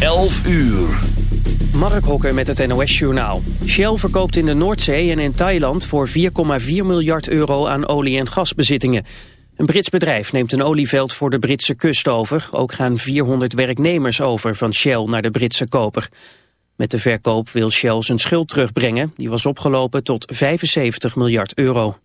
11 uur. Mark Hokker met het NOS Journaal. Shell verkoopt in de Noordzee en in Thailand voor 4,4 miljard euro aan olie- en gasbezittingen. Een Brits bedrijf neemt een olieveld voor de Britse kust over. Ook gaan 400 werknemers over van Shell naar de Britse koper. Met de verkoop wil Shell zijn schuld terugbrengen. Die was opgelopen tot 75 miljard euro.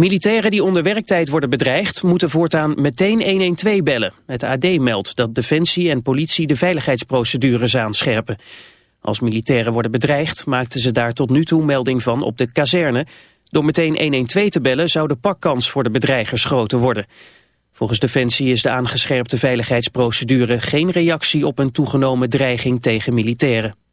Militairen die onder werktijd worden bedreigd moeten voortaan meteen 112 bellen. Het AD meldt dat Defensie en politie de veiligheidsprocedures aanscherpen. Als militairen worden bedreigd maakten ze daar tot nu toe melding van op de kazerne. Door meteen 112 te bellen zou de pakkans voor de bedreigers groter worden. Volgens Defensie is de aangescherpte veiligheidsprocedure geen reactie op een toegenomen dreiging tegen militairen.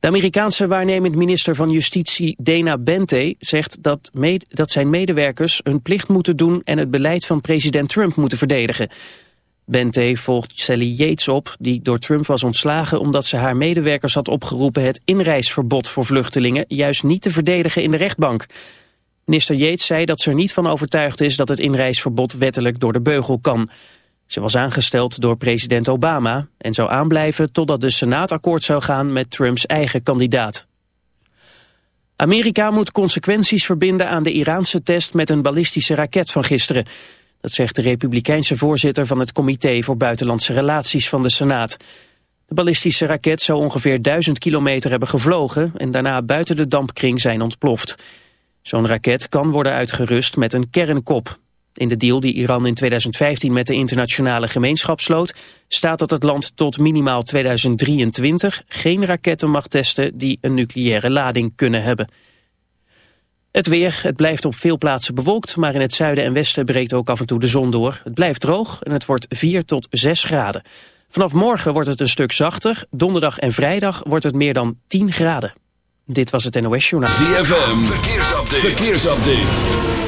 De Amerikaanse waarnemend minister van Justitie Dana Bente zegt dat, dat zijn medewerkers hun plicht moeten doen en het beleid van president Trump moeten verdedigen. Bente volgt Sally Yates op, die door Trump was ontslagen omdat ze haar medewerkers had opgeroepen het inreisverbod voor vluchtelingen juist niet te verdedigen in de rechtbank. Minister Yates zei dat ze er niet van overtuigd is dat het inreisverbod wettelijk door de beugel kan. Ze was aangesteld door president Obama en zou aanblijven totdat de Senaat akkoord zou gaan met Trumps eigen kandidaat. Amerika moet consequenties verbinden aan de Iraanse test met een ballistische raket van gisteren. Dat zegt de republikeinse voorzitter van het Comité voor Buitenlandse Relaties van de Senaat. De ballistische raket zou ongeveer duizend kilometer hebben gevlogen en daarna buiten de dampkring zijn ontploft. Zo'n raket kan worden uitgerust met een kernkop. In de deal die Iran in 2015 met de internationale gemeenschap sloot... staat dat het land tot minimaal 2023 geen raketten mag testen... die een nucleaire lading kunnen hebben. Het weer, het blijft op veel plaatsen bewolkt... maar in het zuiden en westen breekt ook af en toe de zon door. Het blijft droog en het wordt 4 tot 6 graden. Vanaf morgen wordt het een stuk zachter. Donderdag en vrijdag wordt het meer dan 10 graden. Dit was het NOS Journaal. ZFM, verkeersupdate. verkeersupdate.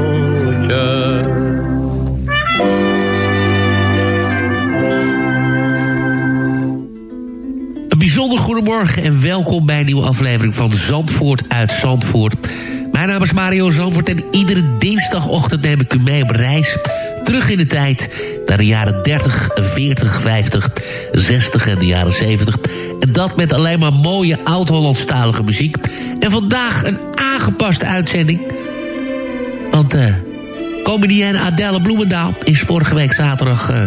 Goedemorgen en welkom bij een nieuwe aflevering van Zandvoort uit Zandvoort. Mijn naam is Mario Zandvoort en iedere dinsdagochtend neem ik u mee op reis. Terug in de tijd naar de jaren 30, 40, 50, 60 en de jaren 70. En dat met alleen maar mooie oud-Hollandstalige muziek. En vandaag een aangepaste uitzending. Want eh comedienne Adelle Bloemendaal is vorige week zaterdag... eh,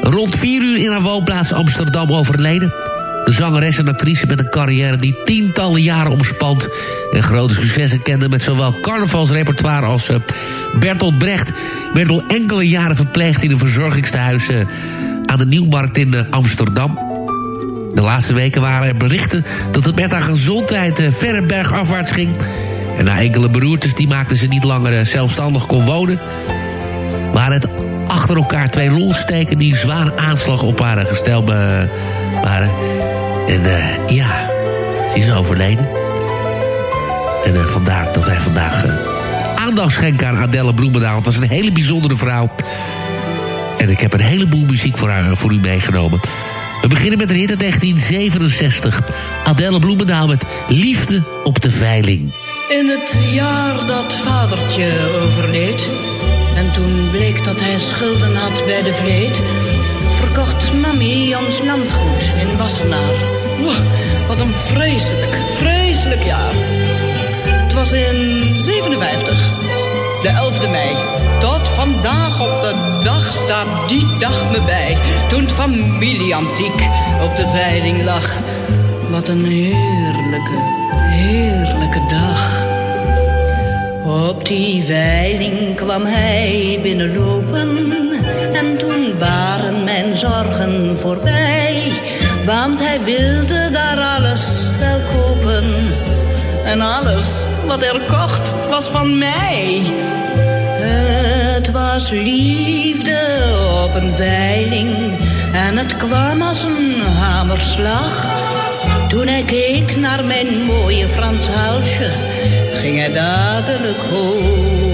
rond 4 uur in haar woonplaats Amsterdam overleden. De zangeres en actrice met een carrière die tientallen jaren omspant... en grote successen kende met zowel carnavalsrepertoire als eh, Bertolt Brecht... werd al enkele jaren verpleegd in een verzorgingstehuis... eh, aan de Nieuwmarkt in eh, Amsterdam. De laatste weken waren er berichten dat het met haar gezondheid verre bergafwaarts ging... En na enkele beroertes die maakten ze niet langer zelfstandig kon wonen... waren het achter elkaar twee longsteken die zware aanslag op haar gestel eh, waren. En eh, ja, ze is overleden. En eh, vandaar dat wij vandaag aandacht schenken aan Adelle Bloemendaal. Het was een hele bijzondere vrouw. En ik heb een heleboel muziek voor, haar, voor u meegenomen. We beginnen met een hit uit 1967. Adelle Bloemendaal met Liefde op de Veiling. In het jaar dat vadertje overleed... en toen bleek dat hij schulden had bij de vleet... verkocht mami ons landgoed in Wassenaar. Wow, wat een vreselijk, vreselijk jaar. Het was in 57, de 11e mei. Tot vandaag op de dag staat die dag me bij. Toen het familieantiek op de veiling lag. Wat een heerlijke, heerlijke dag. Op die veiling kwam hij binnenlopen en toen waren mijn zorgen voorbij. Want hij wilde daar alles wel kopen en alles wat er kocht was van mij. Het was liefde op een veiling en het kwam als een hamerslag. Toen hij keek naar mijn mooie Frans huisje, ging hij dadelijk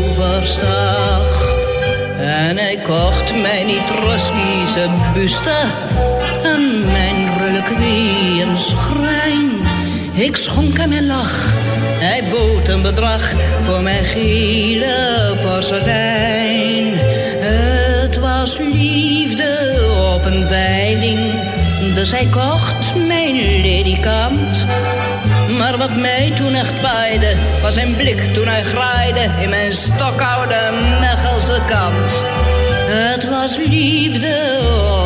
overstag. En hij kocht mij niet buste en mijn reliquie een schrijn. Ik schonk hem en lach Hij bood een bedrag voor mijn gele porselein. Het was liefde op een veiling, dus hij kocht mijn ledikant. Maar wat mij toen echt paaide, was zijn blik toen hij graaide in mijn stokoude Mechelse kant. Het was liefde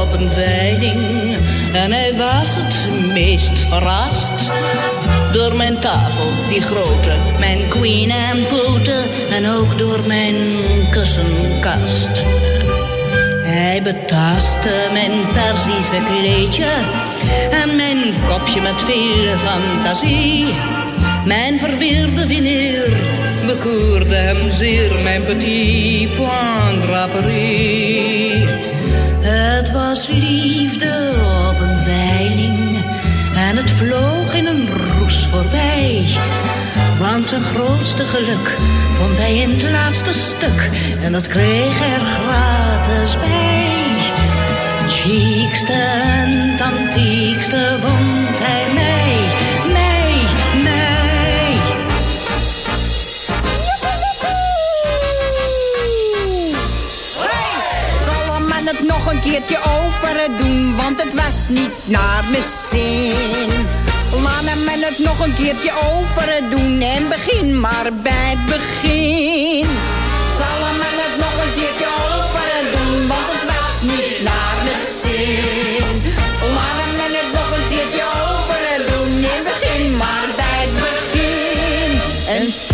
op een veiling en hij was het meest verrast. Door mijn tafel, die grote, mijn queen en poten en ook door mijn kussenkast. Hij betastte mijn Perzische kleedje en mijn kopje met veel fantasie. Mijn verweerde vineer bekoerde hem zeer, mijn petit point draperie. Het was liefde op een veiling en het vloog in een roes voorbij. Want zijn grootste geluk vond hij in het laatste stuk en dat kreeg er gratis. Chiekste en antiekste vond hij mij, mij, mij. Zal men het nog een keertje over doen, want het was niet naar mijn zin. Laat men het nog een keertje over doen en begin maar bij het begin. Zal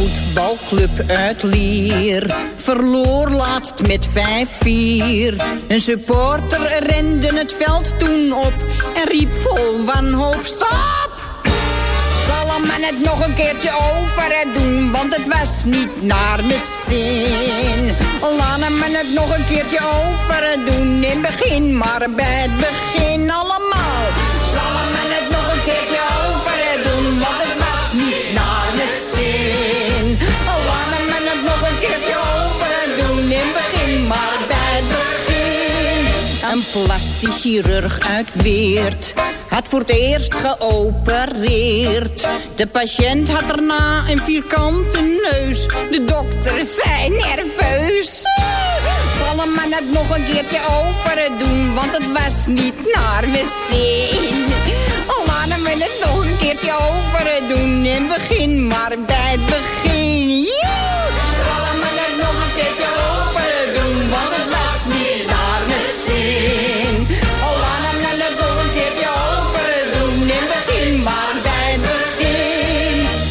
voetbalclub uit Lier verloor laatst met 5-4. Een supporter rende het veld toen op en riep vol wanhoop stop! Zal men het nog een keertje over doen, want het was niet naar mijn zin. Laat men het nog een keertje over doen, in begin maar bij het begin allemaal. Plastisch chirurg uit Weert had voor het eerst geopereerd. De patiënt had daarna een vierkante neus. De dokter zei nerveus. Vallen het nog een keertje over doen, want het was niet naar mijn zin. Laten we het nog een keertje over doen en begin maar bij het begin.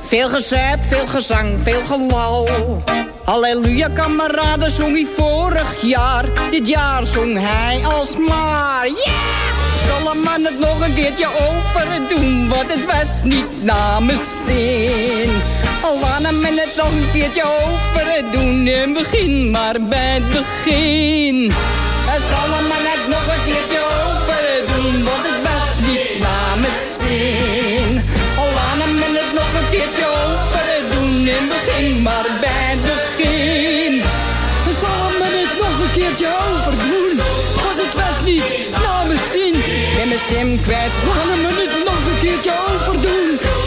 Veel gezuip, veel gezang, veel gelal. Halleluja, kameraden, zong hij vorig jaar. Dit jaar zong hij alsmaar. Yeah! Zal een man het nog een keertje over doen, want het was niet mijn zin. Al laat men het nog een keertje over doen en begin maar bij het begin. En zal een man het nog een keertje over doen, want het was niet mijn zin. Maar bij het begin. Zal men het nog een keertje overdoen, want het was niet naar mijn zin. Ben mijn stem kwijt, laten we het nog een keertje overdoen.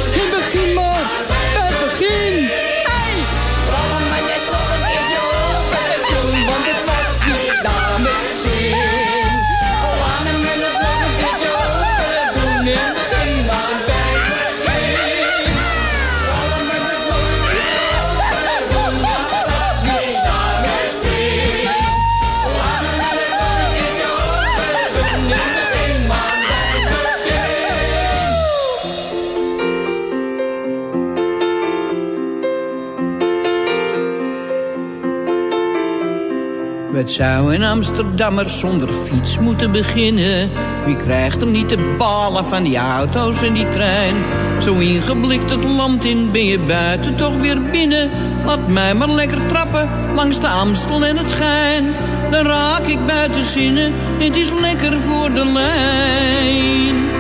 Wat zou een Amsterdammer zonder fiets moeten beginnen? Wie krijgt er niet de balen van die auto's en die trein? Zo ingeblikt het land in, ben je buiten toch weer binnen. Laat mij maar lekker trappen langs de Amstel en het Gein. Dan raak ik buiten zinnen, het is lekker voor de lijn.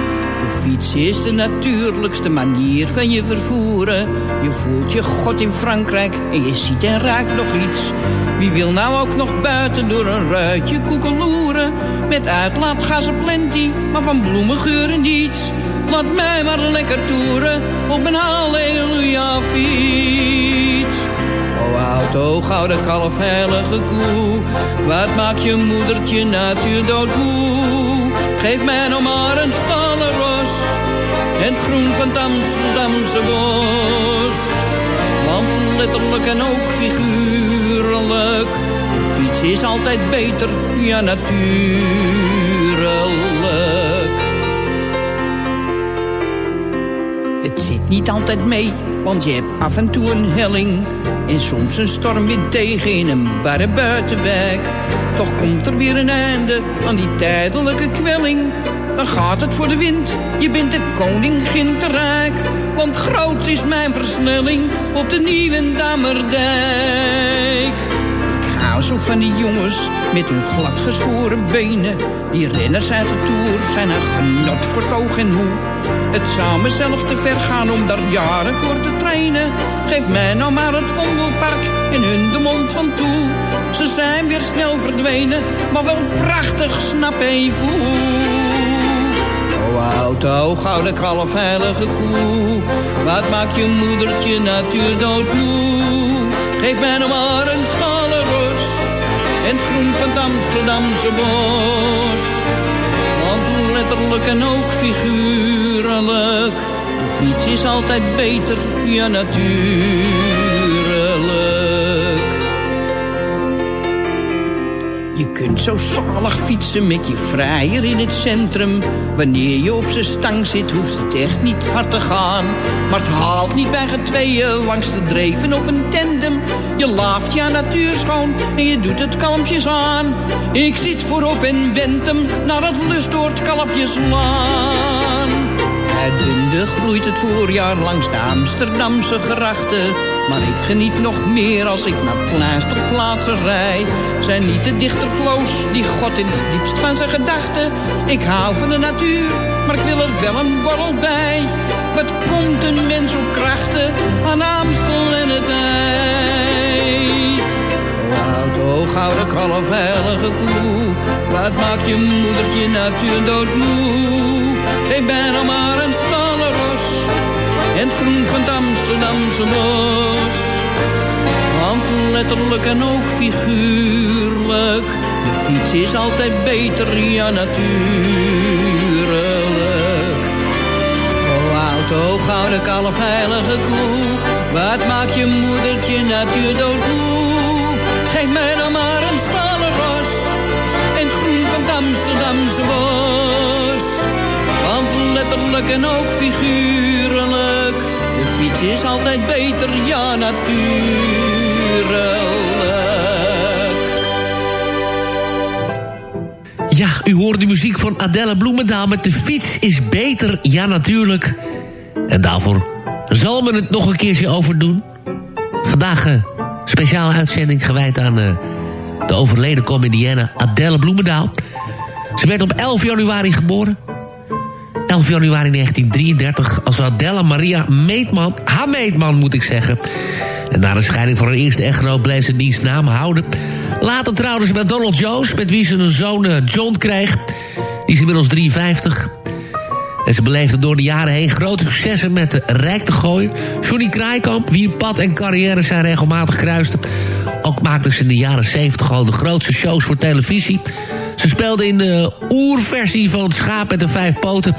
Fiets is de natuurlijkste manier van je vervoeren. Je voelt je god in Frankrijk en je ziet en raakt nog iets. Wie wil nou ook nog buiten door een ruitje koekeloeren? Met uitlaatgassen plenty, maar van bloemengeuren niets. Laat mij maar lekker toeren op een halleluja fiets. O auto, gouden kalf, heilige koe. Wat maakt je moedertje natuurdoodmoe? Geef mij nou maar een stallenros. Het groen van het Amsterdamse bos. Want letterlijk en ook figuurlijk. De fiets is altijd beter, ja natuurlijk. Het zit niet altijd mee, want je hebt af en toe een helling. En soms een stormwind tegen in een barre buitenwijk. Toch komt er weer een einde aan die tijdelijke kwelling. Dan gaat het voor de wind, je bent de koningin te rijk. Want groot is mijn versnelling op de nieuwe Dammerdijk. Ik hou zo van die jongens met hun gladgeschoren benen. Die renners uit de Tour zijn een genot voor oog en hoe. Het zou mezelf te ver gaan om daar jaren voor te trainen. Geef mij nou maar het Vondelpark en hun de mond van toe. Ze zijn weer snel verdwenen, maar wel prachtig, snap even O auto, gouden kalf, heilige koe. Wat maakt je moedertje natuurdoodmoe? Geef mij nou maar een stallenros. En het groen van het Amsterdamse bos. Want letterlijk en ook figuurlijk. De fiets is altijd beter, ja natuurlijk. Je kunt zo zalig fietsen met je vrijer in het centrum. Wanneer je op zijn stang zit, hoeft het echt niet hard te gaan. Maar het haalt niet bij getweeën langs de dreven op een tandem. Je laaft je natuur schoon en je doet het kalmpjes aan. Ik zit voorop en wend hem naar het lustoord kalfjeslaan. Uitbundig bloeit het voorjaar langs de Amsterdamse grachten. Maar ik geniet nog meer als ik naar pleisterplaatsen rijd. Zijn niet de dichter kloos, die God in het diepst van zijn gedachten. Ik hou van de natuur, maar ik wil er wel een borrel bij. Wat komt een mens op krachten aan Amstel en het IJ? Oud oog, gouden kalf, heilige koe. Wat maakt je moedertje natuur doodmoe? Ik ben al maar een. En het groen van het Amsterdamse bos. Want letterlijk en ook figuurlijk. De fiets is altijd beter, ja natuurlijk. O auto, gouden kalf, heilige koe. Wat maakt je moedertje natuurdoodmoe? Geef mij nou maar een stallenros. En het groen van het Amsterdamse bos. Want letterlijk en ook figuurlijk. Fiets is altijd beter, ja natuurlijk. Ja, u hoort de muziek van Adelle Bloemendaal met de fiets is beter, ja natuurlijk. En daarvoor zal men het nog een keertje over doen. Vandaag een speciale uitzending gewijd aan eh, de overleden comedienne Adelle Bloemendaal. Ze werd op 11 januari geboren. 11 januari 1933 als Adela Maria Meetman, haar Meetman moet ik zeggen. En na de scheiding van haar eerste echtgenoot bleef ze diens naam houden. Later trouwde ze met Donald Jones, met wie ze een zoon eh, John kreeg. Die is inmiddels 53. En ze beleefde door de jaren heen grote successen met de Rijk te gooien. Johnny Kraaikamp, wie pad en carrière zijn regelmatig kruisten. Ook maakte ze in de jaren 70 al de grootste shows voor televisie. Ze speelde in de oerversie van het Schaap met de Vijf Poten...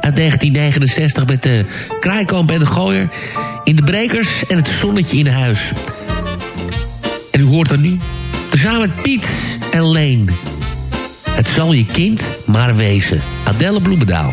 uit 1969 met de Kraaikamp en de Gooier... in de Brekers en het Zonnetje in huis. En u hoort er nu, tezamen met Piet en Leen... Het zal je kind maar wezen. Adelle Bloemendaal.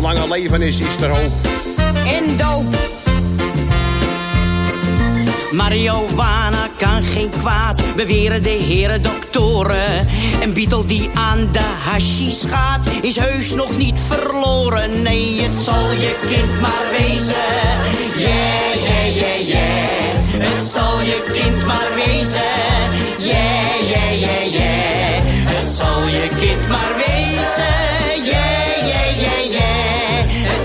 Zolang er leven is, is er hoop. En doop. Marihuana kan geen kwaad, beweren de heren doktoren. Een beetle die aan de hashish gaat, is heus nog niet verloren. Nee, het zal je kind maar wezen. Yeah, yeah, yeah, yeah. Het zal je kind maar wezen. Yeah, yeah, yeah, yeah. Het zal je kind maar wezen.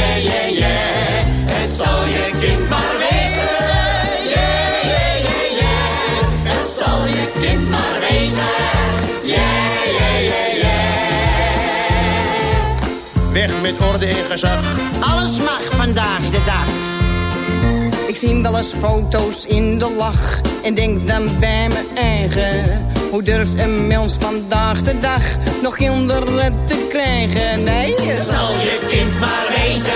Yeah, yeah, yeah. Het zal je kind maar wezen. Yeah, yeah, yeah, yeah. Het zal je kind maar wezen. Yeah, yeah, yeah, yeah. Weg met orde en gezag. Alles mag vandaag de dag. Ik zie wel eens foto's in de lach en denk dan bij mijn eigen. Durft een mens vandaag de dag nog kinderen te krijgen? Nee, Het zal je kind maar wezen.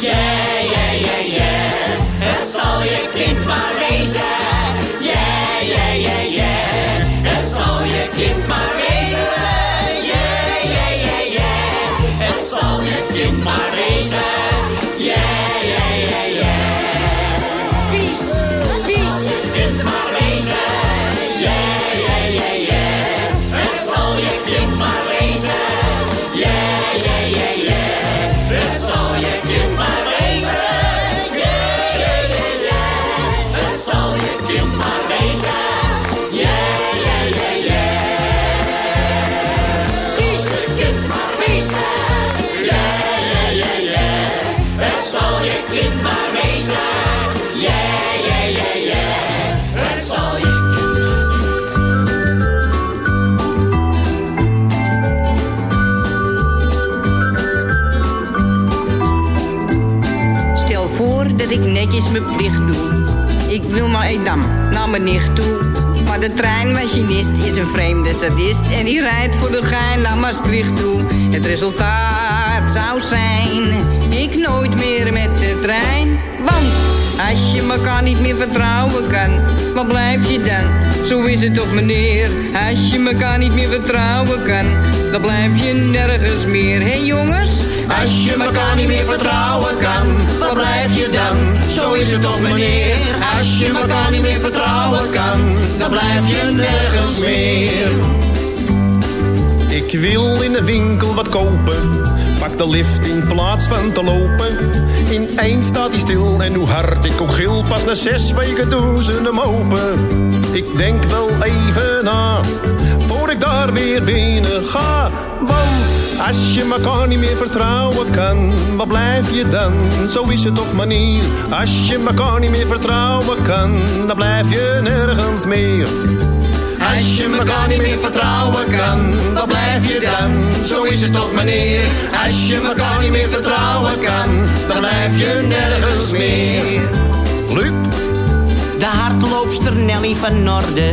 Yeah, yeah, yeah, yeah. Het zal je kind maar wezen. Yeah, yeah, yeah, yeah. Het zal je kind maar wezen. Yeah, yeah, yeah, yeah. Het zal je kind maar ik netjes mijn plicht doe. Ik wil naar Edam, naar mijn nicht toe. Maar de treinmachinist is een vreemde sadist. En die rijdt voor de gein naar Maastricht toe. Het resultaat zou zijn, ik nooit meer met de trein. Want als je elkaar niet meer vertrouwen kan, wat blijf je dan? Zo is het toch meneer, als je elkaar niet meer vertrouwen kan, dan blijf je nergens meer. Hé jongens? Als je elkaar niet meer vertrouwen kan, wat blijf je dan? Zo is het toch meneer. Als je elkaar niet meer vertrouwen kan, dan blijf je nergens meer. Ik wil in de winkel wat kopen. Pak de lift in plaats van te lopen. In één staat hij stil en hoe hard ik ook gil. Pas na zes weken doen ze hem open. Ik denk wel even na, ik daar weer binnen ga. Want als je elkaar niet meer vertrouwen kan, wat blijf je dan? Zo is het toch manier. Als je elkaar niet meer vertrouwen kan, dan blijf je nergens meer. Als je elkaar niet meer vertrouwen kan, wat blijf je dan? Zo is het toch meneer. Als je elkaar niet meer vertrouwen kan, dan blijf je nergens meer. Luc, De hardloopster Nelly van Norde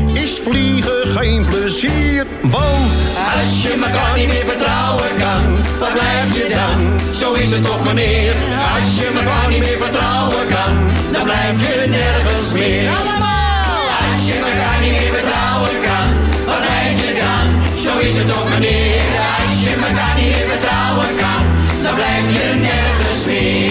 is vliegen geen plezier. Want Als je elkaar niet meer vertrouwen kan, waar blijf je dan? Zo is het toch meneer. Als je elkaar niet meer vertrouwen kan, dan blijf je nergens meer. Als je elkaar niet meer vertrouwen kan, waar blijf je dan? Zo is het toch meneer. Als je elkaar niet meer vertrouwen kan, dan blijf je nergens meer.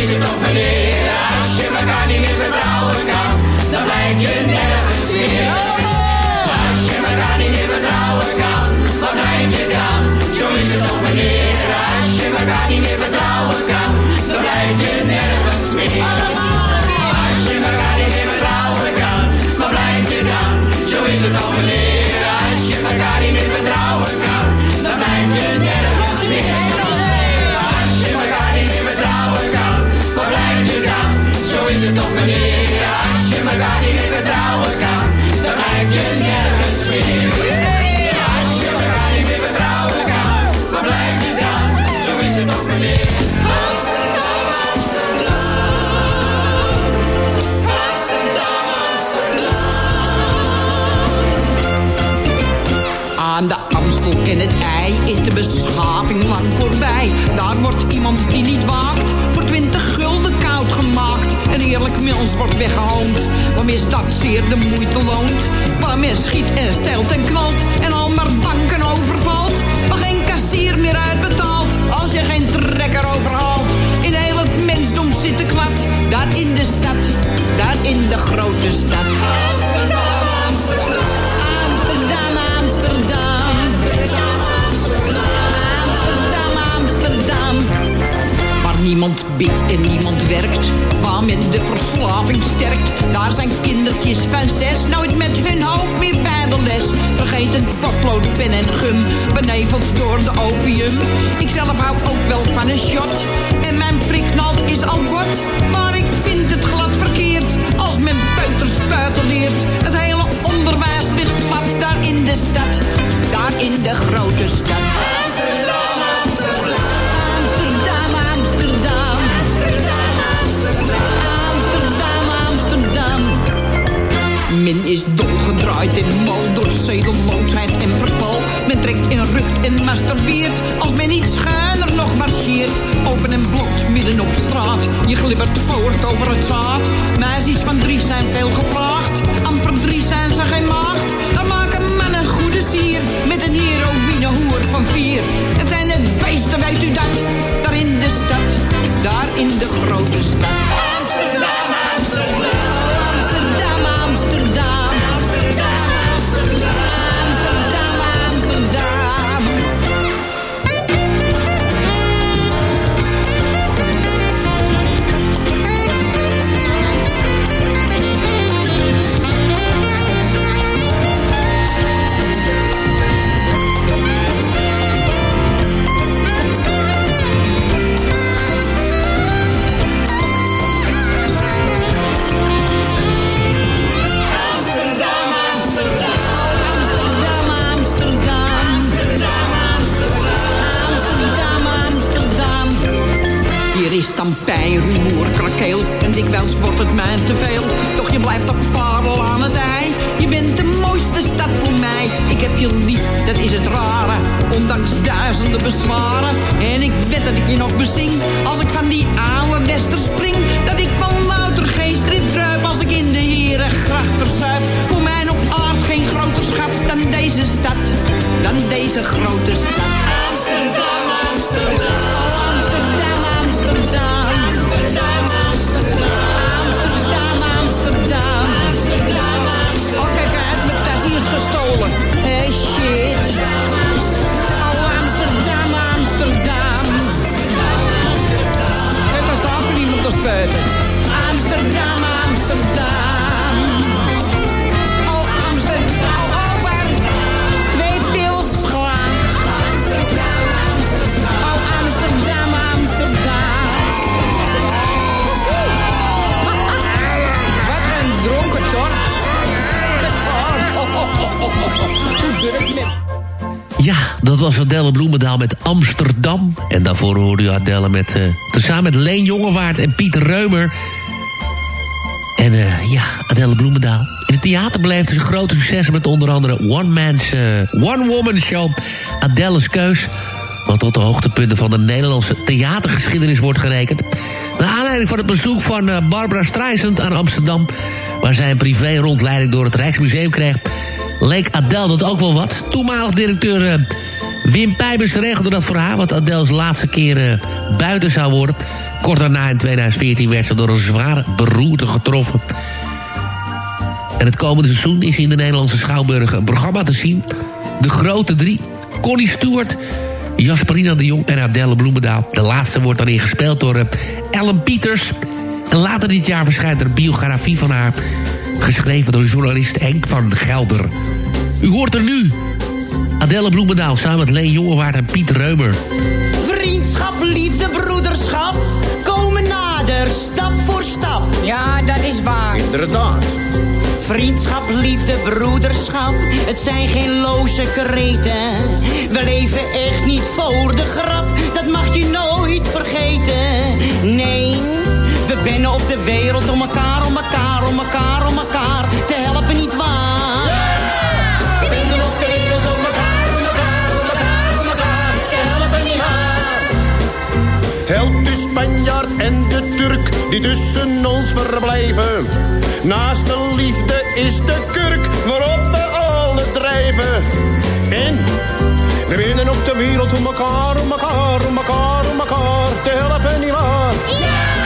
Is het toch meneer. Als je elkaar niet meer vertrouwen kan, dan blijf je nergens meer. Als je elkaar niet meer vertrouwen kan, waar blijf je dan? Zo is het toch meneer. Als je elkaar niet meer vertrouwen kan, dan blijf je nergens meer. Als je elkaar niet meer vertrouwen kan, dan blijf je nergens meer. Is het toch meneer. Als je elkaar niet meer vertrouwen kan, dan blijf je nergens meer. Als je elkaar niet meer vertrouwen kan, waar blijf je dan? Zo is het toch meneer. Aan de Amstel en het IJ is de beschaving lang voorbij. Daar wordt iemand die niet waakt voor 20 gulden koud Een eerlijk mens wordt weggehoond, waarmee dat zeer de moeite loont. Waar men schiet en stelt en knalt en al maar banken overvalt. Waar geen kassier meer uitbetaalt als je geen trekker overhaalt. In heel het mensdom zit de kwad, daar in de stad, daar in de grote stad. Daar zijn kindertjes van zes nooit met hun hoofd meer bij de les. Vergeten potlood, pen en gum. Beneveld door de opium. Ik zelf hou ook wel van een shot. En mijn priknald is al bot. Maar ik vind het glad verkeerd. Als men peuters leert. Het hele onderwijs ligt plat daar in de stad. Daar in de grote stad. Is dolgedraaid in mal door zedelloosheid en verval. Men trekt en rukt en masturbeert als men niet schuiner nog marcheert. Open en blot midden op straat, je glibbert voort over het zaad. Meisjes van drie zijn veel gevraagd, amper drie zijn ze geen maagd. Dan maken mannen goede sier met een heroïne hoer van vier. Het zijn het beesten, weet u dat, daar in de stad, daar in de grote stad. Is dan pijn, rumoer, krakeel en dikwijls wordt het mij te veel. Toch je blijft op parel aan het ei. Je bent de mooiste stad voor mij. Ik heb je lief, dat is het rare. Ondanks duizenden bezwaren. En ik weet dat ik je nog bezing. Als ik van die oude wester spring. Dat ik van louter geen strip kruip. Als ik in de herengracht verzuip. Voor mij op aard geen groter schat dan deze stad. Dan deze grote stad. Amsterdam, Amsterdam. Amsterdam, Amsterdam. Ja, dat was Adelle Bloemendaal met Amsterdam. En daarvoor hoorde u Adelle met, eh tezamen met Leen Jongewaard en Pieter Reumer. En eh, ja, Adelle Bloemendaal. In het theater beleefde ze grote successen met onder andere One Man's, eh, One Woman Show. Adelle's Keus. Wat tot de hoogtepunten van de Nederlandse theatergeschiedenis wordt gerekend. Naar aanleiding van het bezoek van Barbara Streisand aan Amsterdam... waar zij een privé rondleiding door het Rijksmuseum kreeg... leek Adele dat ook wel wat. Toenmalig directeur eh, Wim Pijbers regelde dat voor haar... wat Adele's laatste keer eh, buiten zou worden. Kort daarna in 2014 werd ze door een zware beroerte getroffen. En het komende seizoen is in de Nederlandse Schouwburg een programma te zien. De Grote Drie. Connie Stewart, Jasperina de Jong en Adele Bloemendaal. De laatste wordt dan ingespeeld door eh, Ellen Pieters. En later dit jaar verschijnt er een biografie van haar... geschreven door journalist Henk van Gelder. U hoort er nu Adele Bloemendaal samen met Leen Jongewaard en Piet Reumer. Vriendschap, liefde, broederschap komen nader, stap voor stap. Ja, dat is waar. Inderdaad. Vriendschap, liefde, broederschap, het zijn geen loze kreten. We leven echt niet voor de grap, dat mag je nooit vergeten. Nee, we binnen op de wereld om elkaar, om elkaar, om elkaar, om elkaar te helpen, niet waar? We op de wereld om elkaar, om elkaar, om elkaar, om elkaar te helpen, niet waar? Helpt de Spanjaard en de Turk die tussen ons verblijven. Naast de liefde is de kurk waarop we alle drijven. En we winnen op de wereld om elkaar, om elkaar, om elkaar, om elkaar te helpen, niet waar?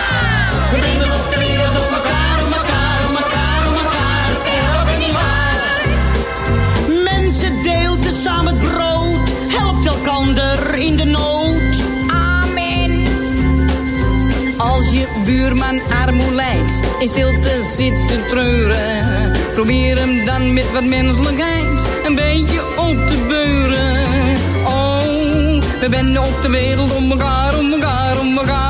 Buurman armoe lijdt, in stilte zit te treuren. Probeer hem dan met wat menselijkheid een beetje op te beuren. Oh, we zijn op de wereld elkaar, om elkaar, om elkaar, om elkaar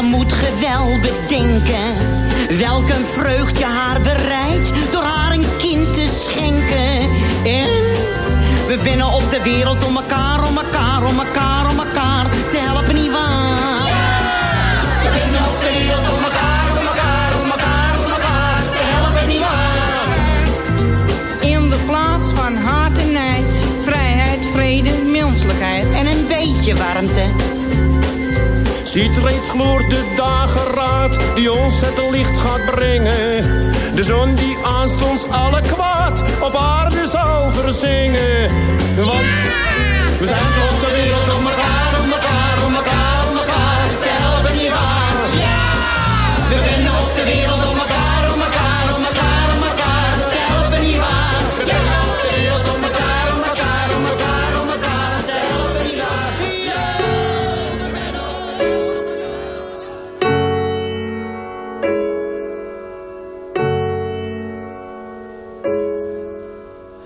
dan moet ge wel bedenken. Welk een vreugd je haar bereidt, door haar een kind te schenken. En we binnen op de wereld om elkaar, om elkaar, om elkaar, om elkaar Ziet reeds gloort de dageraad die ons het licht gaat brengen. De zon die aanstonds alle kwaad op aarde zal verzingen. Want we zijn op de wereld om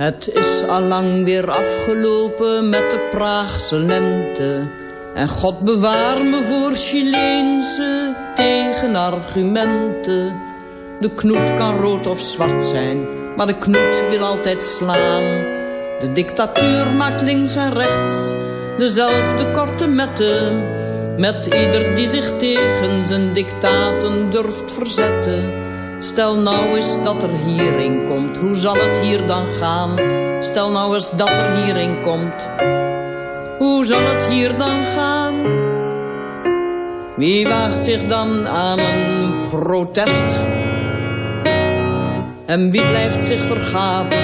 Het is allang weer afgelopen met de Praagse lente. En God bewaar me voor Chileense tegenargumenten. De knoet kan rood of zwart zijn, maar de knoet wil altijd slaan. De dictatuur maakt links en rechts dezelfde korte metten. Met ieder die zich tegen zijn dictaten durft verzetten. Stel nou eens dat er hierin komt, hoe zal het hier dan gaan? Stel nou eens dat er hierin komt, hoe zal het hier dan gaan? Wie waagt zich dan aan een protest? En wie blijft zich vergapen?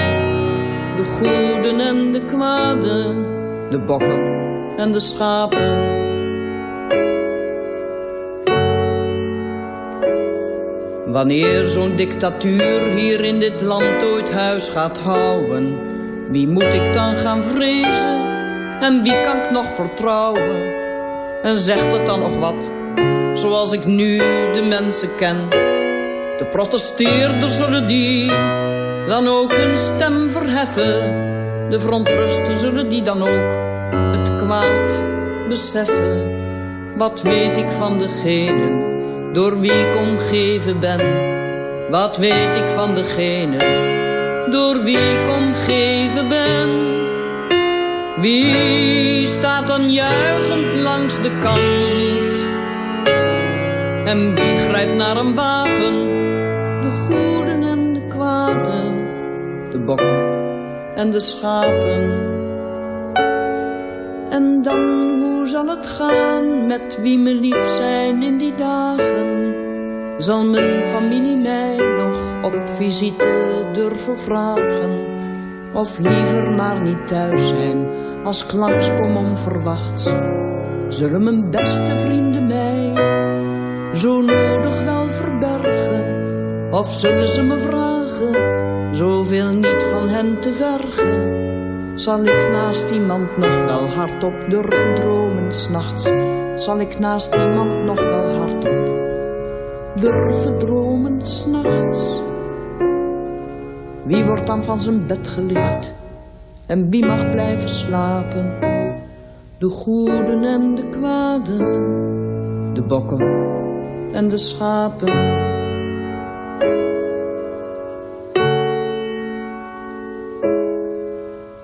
De goeden en de kwaden, de bokken en de schapen. Wanneer zo'n dictatuur hier in dit land ooit huis gaat houden, wie moet ik dan gaan vrezen? En wie kan ik nog vertrouwen? En zegt het dan nog wat, zoals ik nu de mensen ken? De protesteerders zullen die dan ook hun stem verheffen. De verontrusten zullen die dan ook het kwaad beseffen. Wat weet ik van degenen door wie ik omgeven ben? Wat weet ik van degene door wie ik omgeven ben? Wie staat dan juichend langs de kant? En wie grijpt naar een wapen? De goeden en de kwaden, de bokken en de schapen. En dan, hoe zal het gaan met wie me lief zijn in die dagen? Zal mijn familie mij nog op visite durven vragen? Of liever maar niet thuis zijn als ik langskom onverwachts? Zullen mijn beste vrienden mij zo nodig wel verbergen? Of zullen ze me vragen zoveel niet van hen te vergen? Zal ik naast iemand nog wel hardop durven dromen s'nachts? Zal ik naast iemand nog wel hardop durven dromen s'nachts? Wie wordt dan van zijn bed gelicht? En wie mag blijven slapen? De goeden en de kwaden, de bokken en de schapen.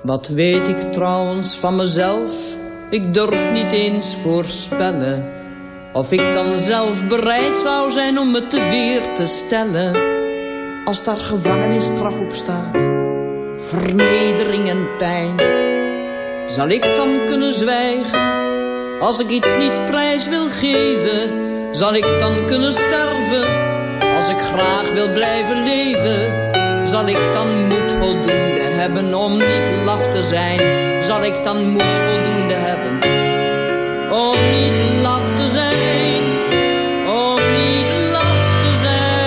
Wat weet ik trouwens van mezelf? Ik durf niet eens voorspellen Of ik dan zelf bereid zou zijn om me te weer te stellen. Als daar gevangenisstraf op staat Vernedering en pijn Zal ik dan kunnen zwijgen? Als ik iets niet prijs wil geven Zal ik dan kunnen sterven? Als ik graag wil blijven leven Zal ik dan moed voldoende hebben om niet laf te zijn? Zal ik dan moed voldoende hebben om niet laf te zijn? Om niet laf te zijn?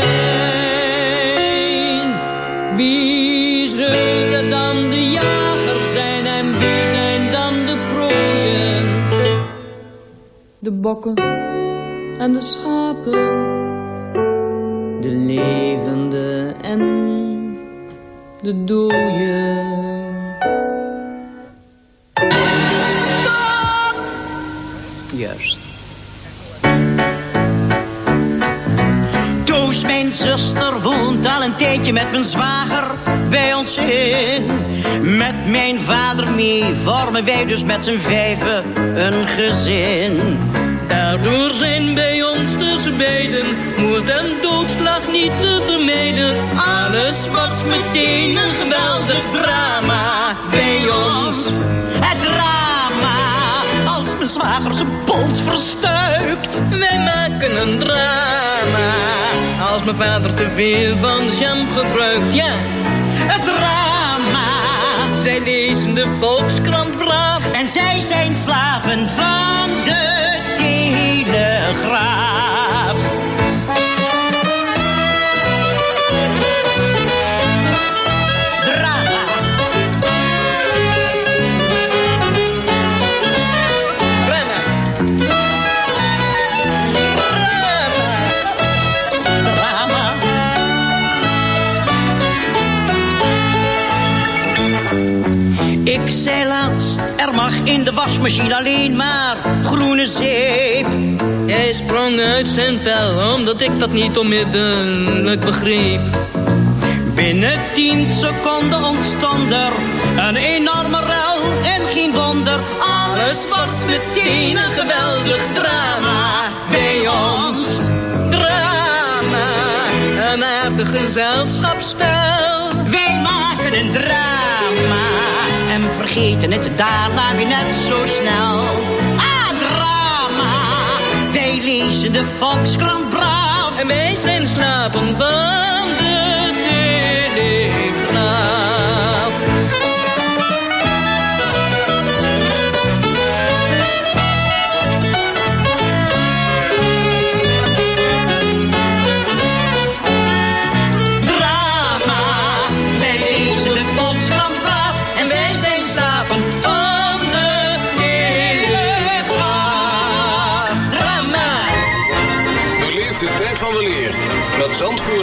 Wie zullen dan de jagers zijn en wie zijn dan de prooien? De bokken en de schapen, de levende en de dooien. Stop! Juist. Toos, mijn zuster, woont al een tijdje met mijn zwager bij ons in. Met mijn vader mee vormen wij dus met z'n vijven een gezin. Daardoor zijn bij ons tussen beiden moord en doodslag niet te vermijden. Alles wordt meteen een geweldig drama bij ons. Het drama, als mijn zwager zijn pols verstuikt. Wij maken een drama als mijn vader te veel van jam gebruikt. Ja, Het drama, zij lezen de Volkskrant braaf. en zij zijn slaven van zei laatst, er mag in de wasmachine alleen maar groene zeep. Hij sprong uit zijn vel, omdat ik dat niet onmiddellijk begreep. Binnen tien seconden ontstond er een enorme rel en geen wonder. Alles wordt meteen een geweldig drama bij ons. Drama, een aardig gezelschapsspel. Wij maken een drama en vergeten het daarna weer net zo snel. Ah, drama, wij lezen de Volkskrant braaf. En wij zijn slapen van de telegraaf.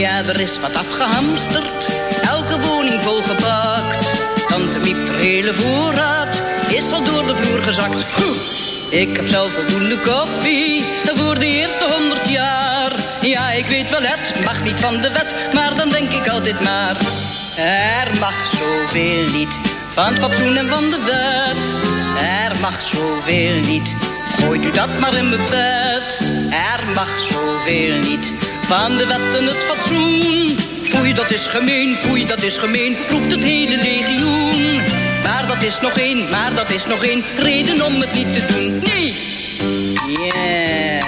Ja, er is wat afgehamsterd, elke woning volgepakt. Tante Miep, de hele voorraad, is al door de vloer gezakt. Ik heb zelf voldoende koffie voor de eerste honderd jaar. Ja, ik weet wel, het mag niet van de wet, maar dan denk ik altijd maar. Er mag zoveel niet van het fatsoen en van de wet. Er mag zoveel niet, gooi u dat maar in mijn bed. Er mag zoveel niet van de wet en het fatsoen. Foei, dat is gemeen, foei, dat is gemeen, roept het hele legioen. Maar dat is nog één, maar dat is nog één reden om het niet te doen. Nee! Yeah.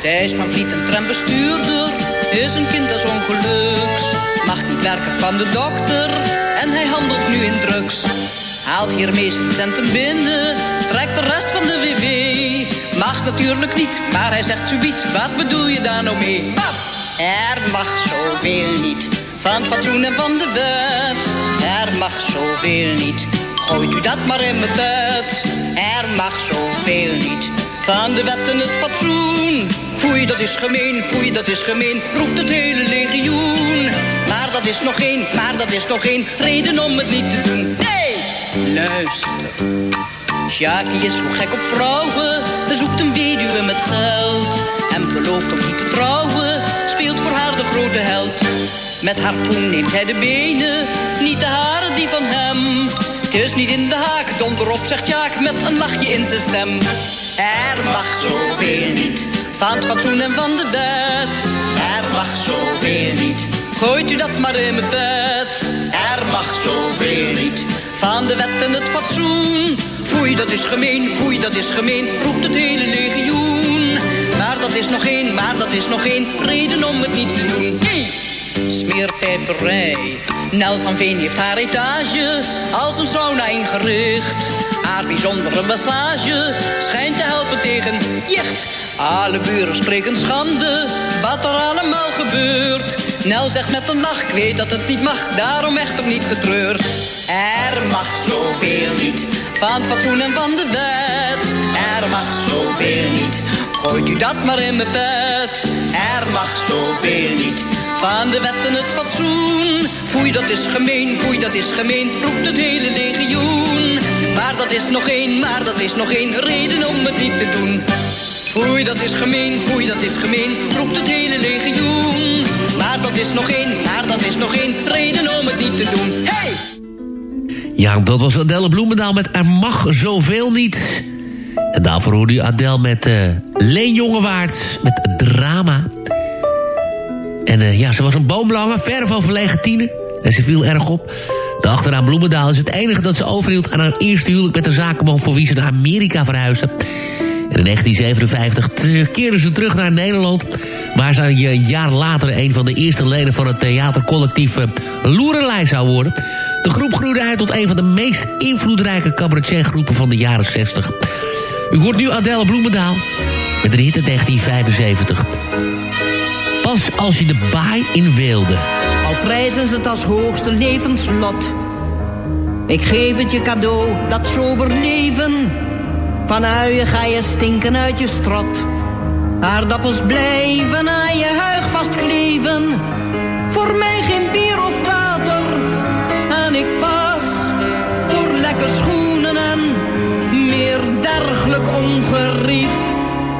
Thijs van Vliet, een trambestuurder, is een kind des ongeluks. Mag niet werken van de dokter en hij handelt nu in drugs. Haalt hiermee zijn centen binnen, trekt de rest van de WW. Mag natuurlijk niet, maar hij zegt subiet, wat bedoel je daar nou mee? Er mag zoveel niet, van fatsoen en van de wet. Er mag zoveel niet, gooit u dat maar in mijn bed. Er mag zoveel niet, van de wet en het fatsoen. Foei, dat is gemeen, foei, dat is gemeen, roept het hele legioen. Maar dat is nog één, maar dat is nog één reden om het niet te doen. Nee! Luister. Sjaki is zo gek op vrouwen, er zoekt een weduwe met geld. En belooft om niet te trouwen, speelt voor haar de grote held. Met haar poen neemt hij de benen, niet de haren die van hem. Het is niet in de haak, donderop zegt Jaak met een lachje in zijn stem. Er mag zoveel niet, van het fatsoen en van de wet. Er mag zoveel niet, gooit u dat maar in mijn bed. Er mag zoveel niet, van de wet en het fatsoen. Foei, dat is gemeen, foei, dat is gemeen, roept het hele legioen. Maar dat is nog één, maar dat is nog één reden om het niet te doen. Hey! Smeerpijperij. Nel van Veen heeft haar etage als een sauna ingericht. Haar bijzondere massage schijnt te helpen tegen jicht. Alle buren spreken schande, wat er allemaal gebeurt. Nel zegt met een lach, ik weet dat het niet mag, daarom echt niet getreurd. Er mag zoveel niet, van fatsoen en van de wet. Er mag zoveel niet, gooit u dat maar in mijn bed. Er mag zoveel niet, van de wet en het fatsoen. Foei, dat is gemeen, foei, dat is gemeen, roept het hele legioen. Maar dat is nog één, maar dat is nog één reden om het niet te doen. Foei, dat is gemeen, foei, dat is gemeen, roept het hele legioen. Maar dat is nog één, maar dat is nog één reden om het niet te doen. Hey! Ja, dat was Adelle Bloemendaal met Er mag zoveel niet. En daarvoor hoorde u Adele met uh, Leen Jongewaard met drama. En uh, ja, ze was een boomlange, ver van verlegen tiener. En ze viel erg op. De achternaam Bloemendaal is het enige dat ze overhield aan haar eerste huwelijk met de zakenman voor wie ze naar Amerika verhuisde. In 1957 keerde ze terug naar Nederland... waar ze een jaar later een van de eerste leden van het theatercollectief Loerelei zou worden. De groep groeide uit tot een van de meest invloedrijke cabaretgroepen van de jaren 60. U hoort nu Adele Bloemendaal met de hit 1975. Pas als je de baai in wilde. Al prijzen ze het als hoogste levenslot. Ik geef het je cadeau, dat sober leven. Van uien ga je stinken uit je strot. Aardappels blijven aan je huig vastkleven. Voor mij geen bier of water. Meer dergelijk ongerief.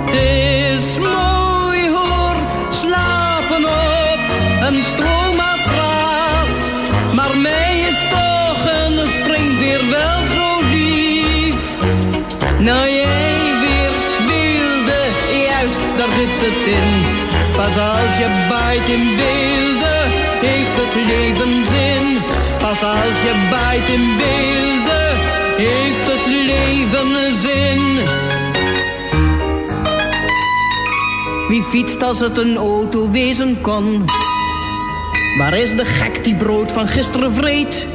Het is mooi hoor, slapen op een stroommatras. Maar mij is toch een springveer wel zo lief. Nou jij weer wilde, juist daar zit het in. Pas als je baait in beelden, heeft het leven zin. Pas als je baait in beelden, heeft het leven zin. Wie fietst als het een auto wezen kon? Waar is de gek die brood van gisteren vreet?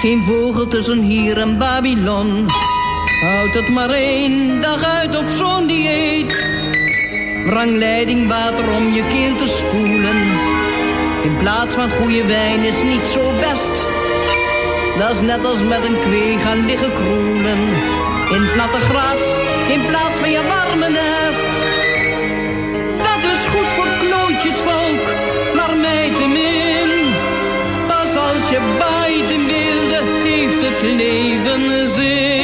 Geen vogel tussen hier en Babylon. Houd het maar één dag uit op zo'n dieet. Rangleiding water om je keel te spoelen. In plaats van goede wijn is niet zo best. Dat is net als met een kwee gaan liggen kroelen. In het natte gras, in plaats van je warme nest. Dat is goed voor klootjesvolk, maar mij te min. Pas als je buiten wilde, heeft het leven zin.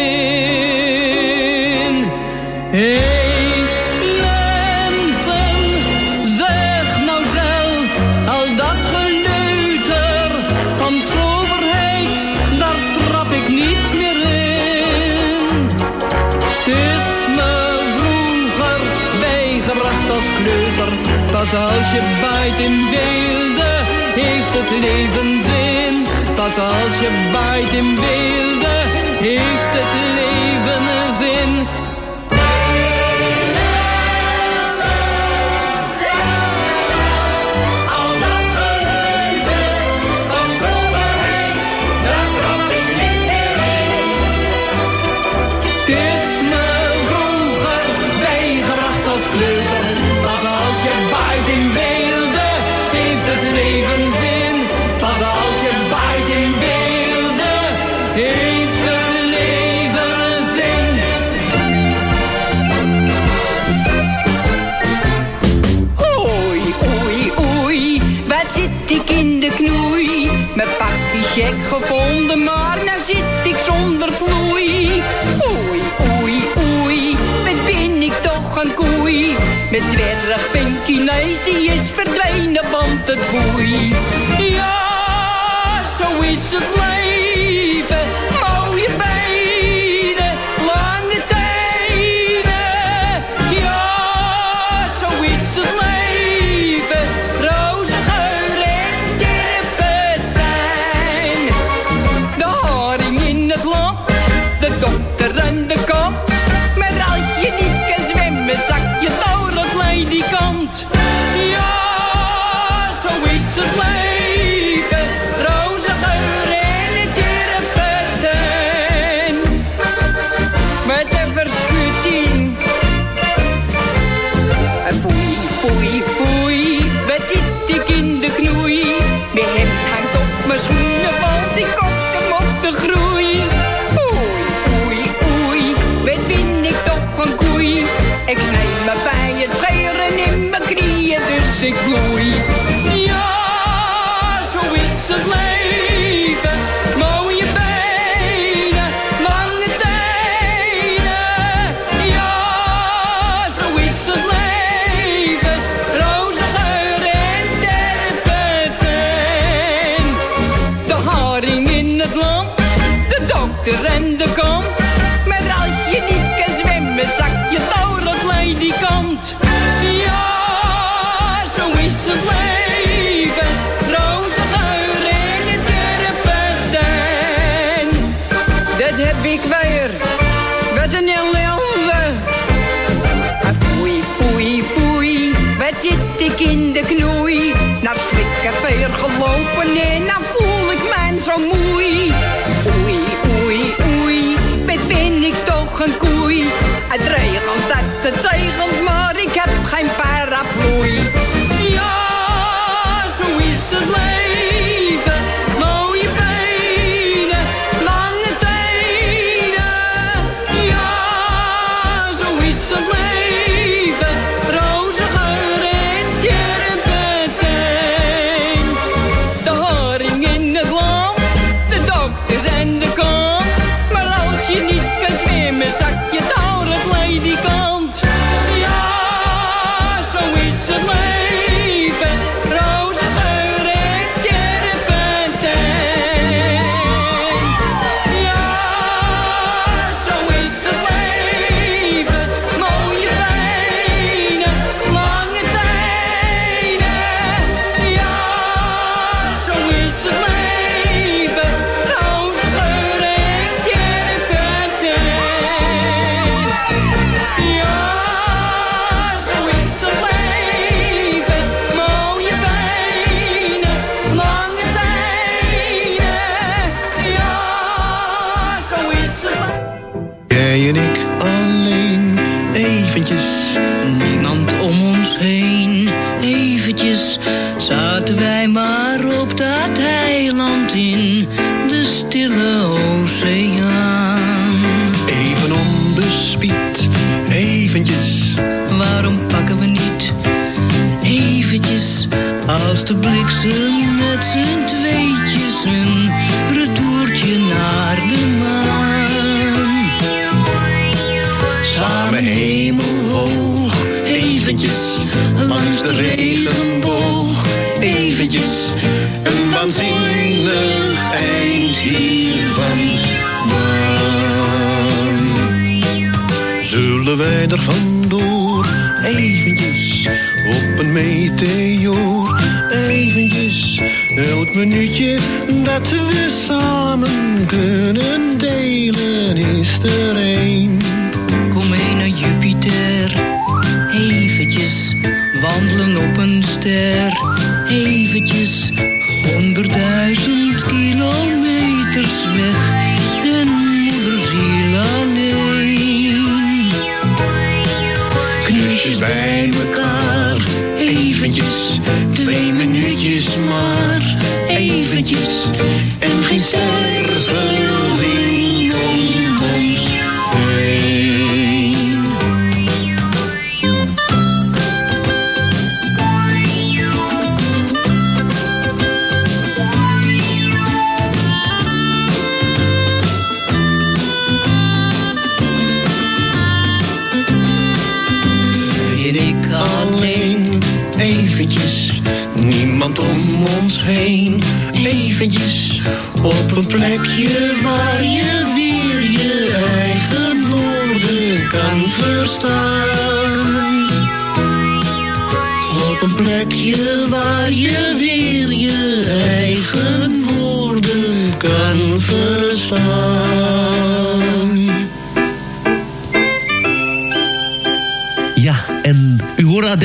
Als je baait in beelden, heeft het leven zin. Pas als je baait in beelden, heeft het leven gek gevonden, maar nou zit ik zonder vloei. Oei, oei, oei, wat ben ik toch een koei? Met dwerg die is verdwenen, want het boei. Ja, zo is het leven, het leven, roze geur een terpentijn. Met een verschutting. Foei, foei, foei, wat zit ik in de knoei? Mijn hemd hangt op mijn schoenen, want ik kop hem op de groei. Oei, oei, oei, wat ben ik toch een koei? Ik snij me bij het scheren in mijn knieën, dus ik bloei. In de knoei? Naar slikkerveer gelopen en dan voel ik mij zo moei. Oei, oei, oei, wat ben ik toch een koei. Het regent, dat het regent, er vandoor, eventjes, op een meteoor, eventjes, elk minuutje dat we samen kunnen delen is er op een plekje waar je weer je eigen woorden kan verstaan. Op een plekje waar je weer je eigen woorden kan verstaan.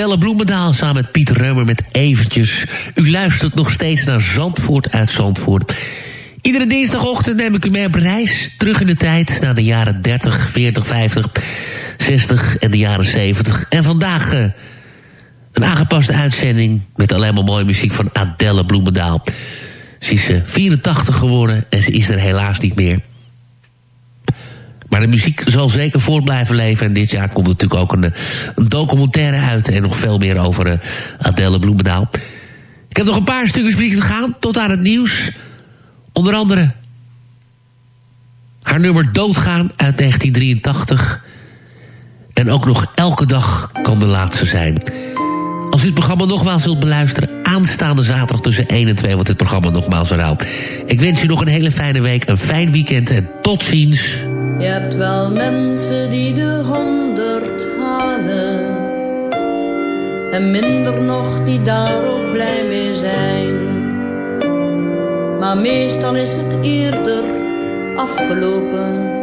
Adelle Bloemendaal samen met Pieter Reumer met Eventjes. U luistert nog steeds naar Zandvoort uit Zandvoort. Iedere dinsdagochtend neem ik u mee op reis. Terug in de tijd naar de jaren 30, 40, 50, 60 en de jaren 70. En vandaag eh, een aangepaste uitzending met alleen maar mooie muziek van Adelle Bloemendaal. Ze is eh, 84 geworden en ze is er helaas niet meer. Maar de muziek zal zeker voort blijven leven. En dit jaar komt natuurlijk ook een, eh, documentaire uit. En nog veel meer over uh, Adele Bloemendaal. Ik heb nog een paar stukjes muziek te gaan. Tot aan het nieuws. Onder andere haar nummer Doodgaan uit 1983. En ook nog Elke dag kan de laatste zijn. Als u het programma nogmaals wilt beluisteren... aanstaande zaterdag tussen 1 en 2 wordt het programma nogmaals herhaald. Ik wens u nog een hele fijne week, een fijn weekend en tot ziens. Je hebt wel mensen die de honderd halen. En minder nog die daar ook blij mee zijn. Maar meestal is het eerder afgelopen.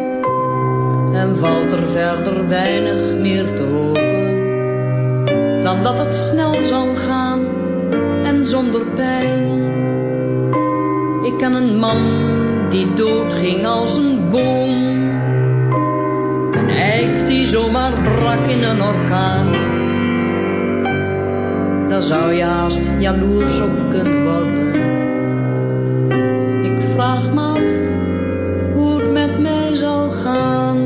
En valt er verder weinig meer te hopen. Dan dat het snel zal gaan en zonder pijn. Ik ken een man die doodging als een boom. Zomaar brak in een orkaan. Daar zou je haast jaloers op kunnen worden. Ik vraag me af hoe het met mij zal gaan.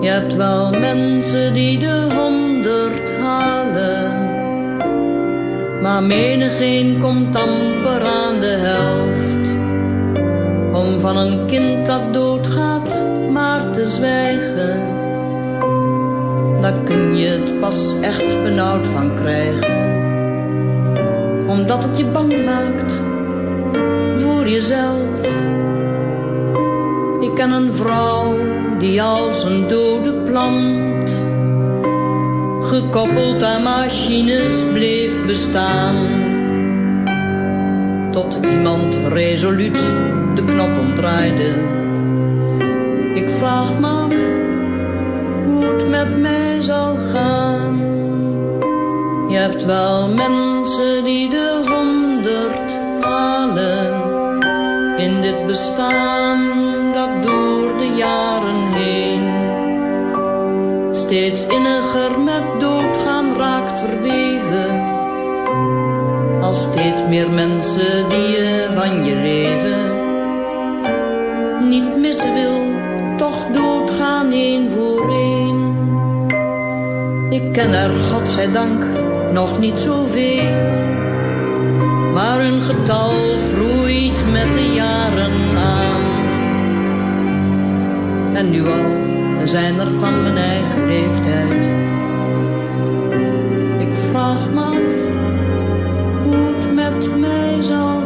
Je hebt wel mensen die de honderd halen. Maar menigeen komt amper aan de helft. Om van een kind dat te zwijgen. Daar kun je het pas echt benauwd van krijgen. Omdat het je bang maakt voor jezelf. Ik ken een vrouw die als een dode plant gekoppeld aan machines bleef bestaan. Tot iemand resoluut de knop omdraaide. Ik vraag me af hoe het met mij zal gaan. Je hebt wel mensen die de honderd halen. In dit bestaan dat door de jaren heen steeds inniger met doodgaan raakt verweven. Als steeds meer mensen die je van je leven niet missen wil, Ik ken er, godzijdank, nog niet zoveel. Maar hun getal groeit met de jaren aan. En nu al zijn er van mijn eigen leeftijd. Ik vraag me af hoe het met mij zal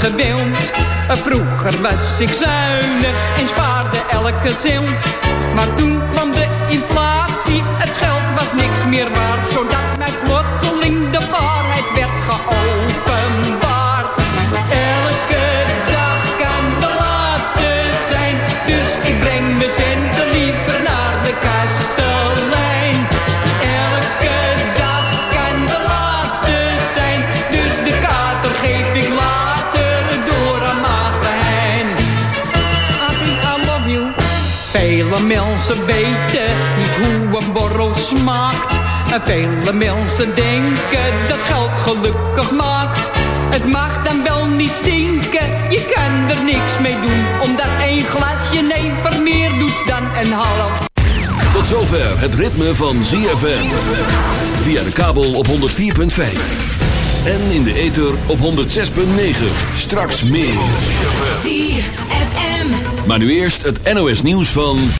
gewend. Vroeger was ik zuinig en spaarde elke cent. Maar toen kwam de inflatie, het geld was niks meer waard. Zodat mij plotseling de waarheid werd geopenbaard. En vele mensen denken dat geld gelukkig maakt. Het mag dan wel niet stinken, je kan er niks mee doen. Omdat één glasje never meer doet dan een half. Tot zover het ritme van ZFM. Via de kabel op 104.5. En in de ether op 106.9. Straks meer. ZFM. Maar nu eerst het NOS nieuws van...